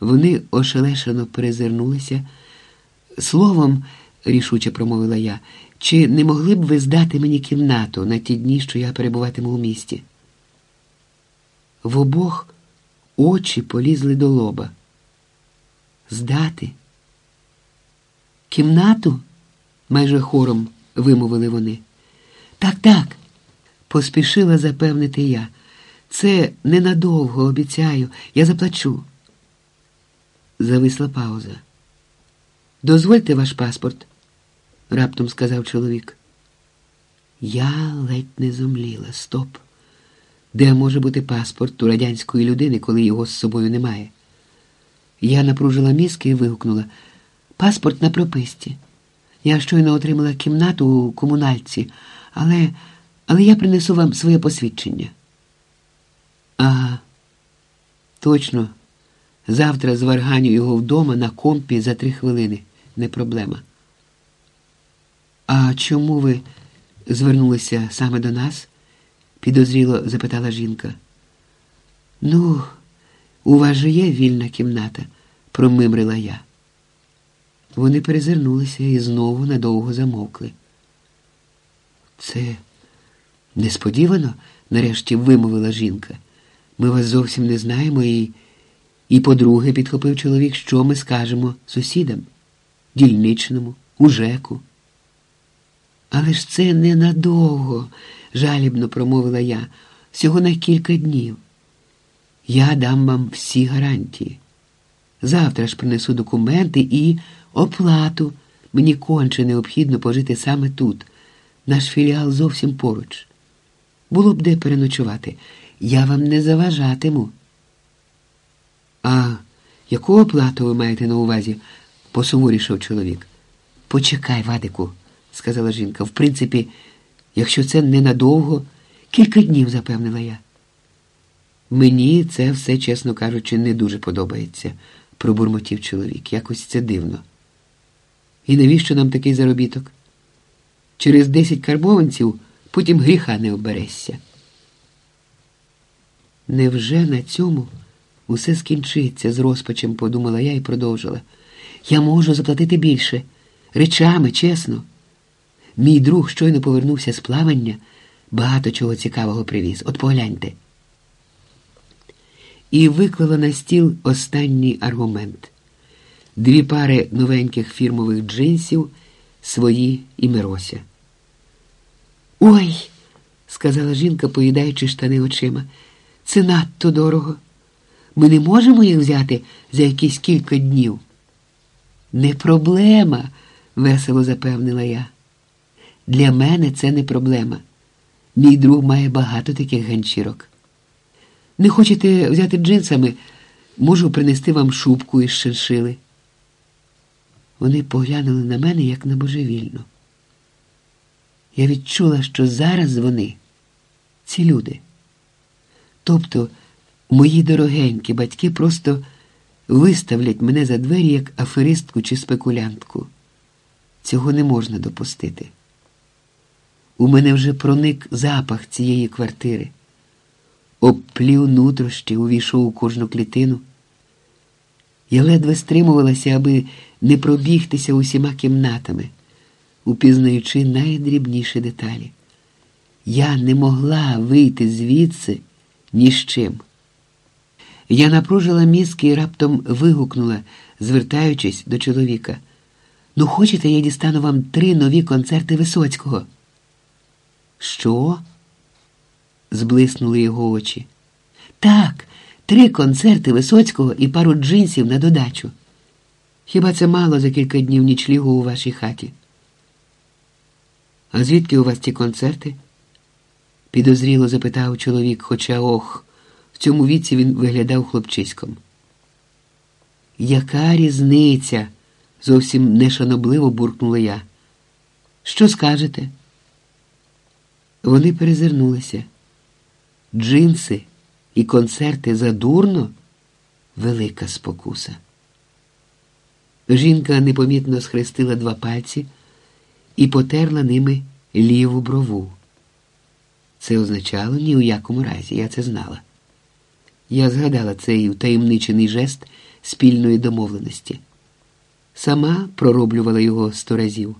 Вони ошелешено перезирнулися. Словом, рішуче промовила я, чи не могли б ви здати мені кімнату на ті дні, що я перебуватиму у місті? В обох очі полізли до лоба. Здати? Кімнату? майже хором вимовили вони. Так, так, поспішила запевнити я. Це ненадовго обіцяю, я заплачу. Зависла пауза. Дозвольте ваш паспорт, раптом сказав чоловік. Я ледь не зомліла. Стоп. Де може бути паспорт у радянської людини, коли його з собою немає? Я напружила мізки і вигукнула паспорт на прописці. Я щойно отримала кімнату у комунальці, але, але я принесу вам своє посвідчення. Ага, точно. Завтра зварганю його вдома на компі за три хвилини. Не проблема. А чому ви звернулися саме до нас? підозріло запитала жінка. Ну, у вас же є вільна кімната, промимрила я. Вони перезирнулися і знову надовго замовкли. Це несподівано, нарешті вимовила жінка. Ми вас зовсім не знаємо і, і по-друге, підхопив чоловік, що ми скажемо сусідам, дільничному, у ЖЕКу. Але ж це ненадовго, жалібно промовила я, всього на кілька днів. Я дам вам всі гарантії. Завтра ж принесу документи і оплату. Мені конче необхідно пожити саме тут. Наш філіал зовсім поруч. Було б де переночувати. Я вам не заважатиму. А яку оплату ви маєте на увазі? посуворішав чоловік. Почекай, Вадику, сказала жінка. В принципі, якщо це ненадовго, кілька днів, запевнила я. Мені це все, чесно кажучи, не дуже подобається, пробурмотів чоловік. Якось це дивно. І навіщо нам такий заробіток? Через десять карбованців потім гріха не оберешся. Невже на цьому усе скінчиться з розпачем, подумала я і продовжила. Я можу заплатити більше, речами, чесно. Мій друг щойно повернувся з плавання, багато чого цікавого привіз. От погляньте. І виклала на стіл останній аргумент дві пари новеньких фірмових джинсів, свої і Мирося. Ой, сказала жінка, поїдаючи штани очима, це надто дорого. Ми не можемо їх взяти за якісь кілька днів. Не проблема, весело запевнила я. Для мене це не проблема. Мій друг має багато таких ганчірок. Не хочете взяти джинсами, можу принести вам шубку із шиншили. Вони поглянули на мене як на божевільну. Я відчула, що зараз вони ці люди. Тобто мої дорогенькі батьки просто виставлять мене за двері як аферистку чи спекулянтку. Цього не можна допустити. У мене вже проник запах цієї квартири, обплів нутрощі, увійшов у кожну клітину. Я ледве стримувалася, аби не пробігтися усіма кімнатами, упізнаючи найдрібніші деталі. Я не могла вийти звідси ні з чим. Я напружила мізки і раптом вигукнула, звертаючись до чоловіка. Ну, хочете, я дістану вам три нові концерти Висоцького? Що? зблиснули його очі. Так, три концерти Висоцького і пару джинсів на додачу. Хіба це мало за кілька днів нічлігу у вашій хаті? А звідки у вас ті концерти? підозріло запитав чоловік, хоча ох, цьому віці він виглядав хлопчиськом. Яка різниця? зовсім нешанобливо буркнула я. Що скажете? Вони перезирнулися. Джинси і концерти задурно велика спокуса. Жінка непомітно схрестила два пальці і потерла ними ліву брову. Це означало ні у якому разі, я це знала. Я згадала цей утаємничений жест спільної домовленості. Сама пророблювала його сто разів.